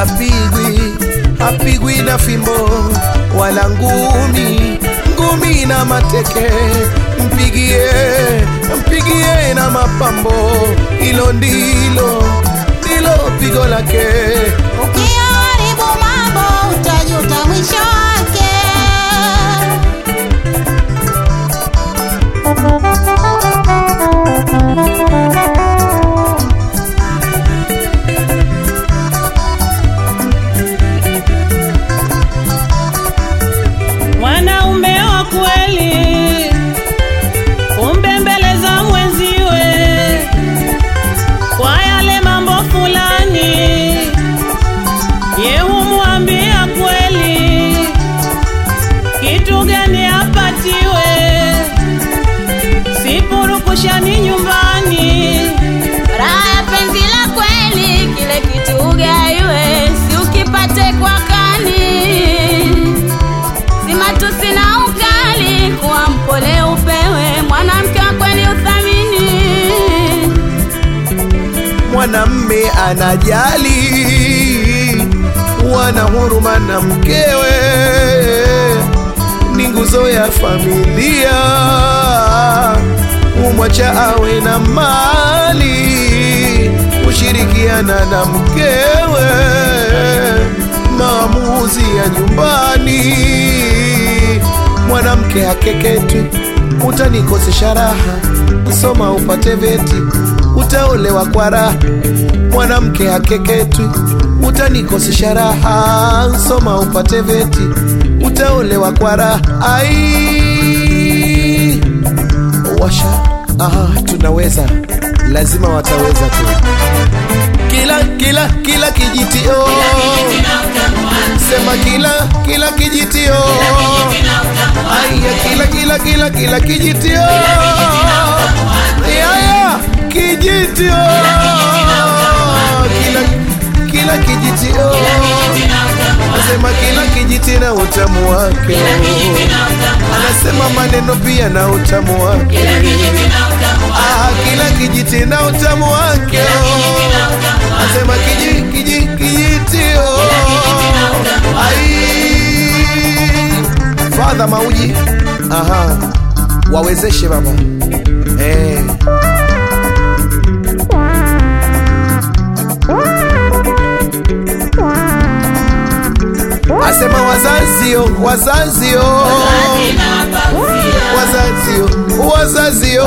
hapigwi hapigwi na fimbo wala ngumi ngumi na mateke. Mpigie mpigie na mapambo hilo ndilo ndilo pigo lake. Ukiharibu mambo utajuta mwisho sipurukushani nyumbani. Raha ya penzi la kweli, kile kitu ugaiwe, si ukipate kwa kani. Si matusi na ukali, kuwa mpole upewe, mwanamke wa kweli uthamini. mwanamme anajali wana huruma na mkewe ni nguzo ya familia umwacha awe na mali kushirikiana na mkewe maamuzi ya nyumbani. Mwanamke hakeketwi utanikosesha raha soma upate veti utaolewa kwa raha. Mwanamke hakeketwi utanikosesha raha soma upate veti utaolewa kwa raha. Ai washa aha tunaweza. Lazima wataweza tu. Kila kila kila kijitio. Sema kila kila kijitio. Aya kila kila kila kila kijitio. Yaya kijitio. Kila kila kijitio nasema kila kijiti na utamu wake. Anasema maneno pia na utamu wake. Kila kijiti na utamu wake. Anasema kiji kiji kijiti ai. Fadha mauji aha. Wawezeshe baba. Eh. Asema wazazio wazazio wazazio wazazio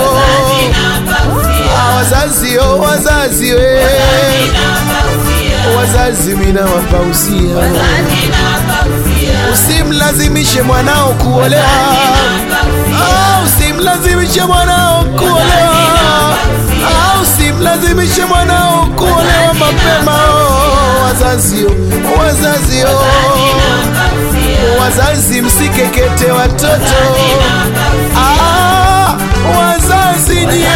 Ah, wazazio wazazio wazazi mina wapausia usimlazimishe mwanao kuolewa. Ah, usimlazimishe mwanao kuolewa. Ah, usimlazimishe mwanao kuolewa mapema. Oh, wazazio wazazio wazazi msikekete watoto. Ah, wazazi nyie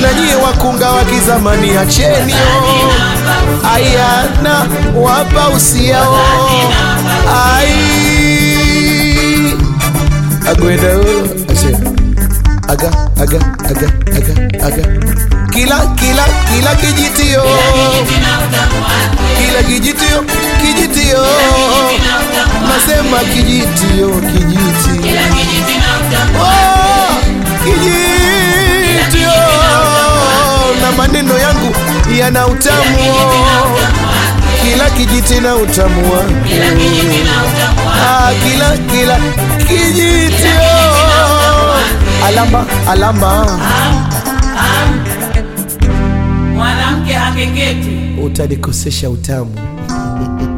na nyie wakunga wa kizamani ayana wapa usiao. Ai. Agwenda ase aga aga aga aga aga. Kila kila kila kijitio. Kila kijitio kijitio. Nasema kijitio kijiti Oh, kijitio. Na maneno yangu yana utamu. Kila kijiti na utamu wake. Ah, kila kila kijitio alama alama Mwanamke hakeketi. Utanikosesha utamu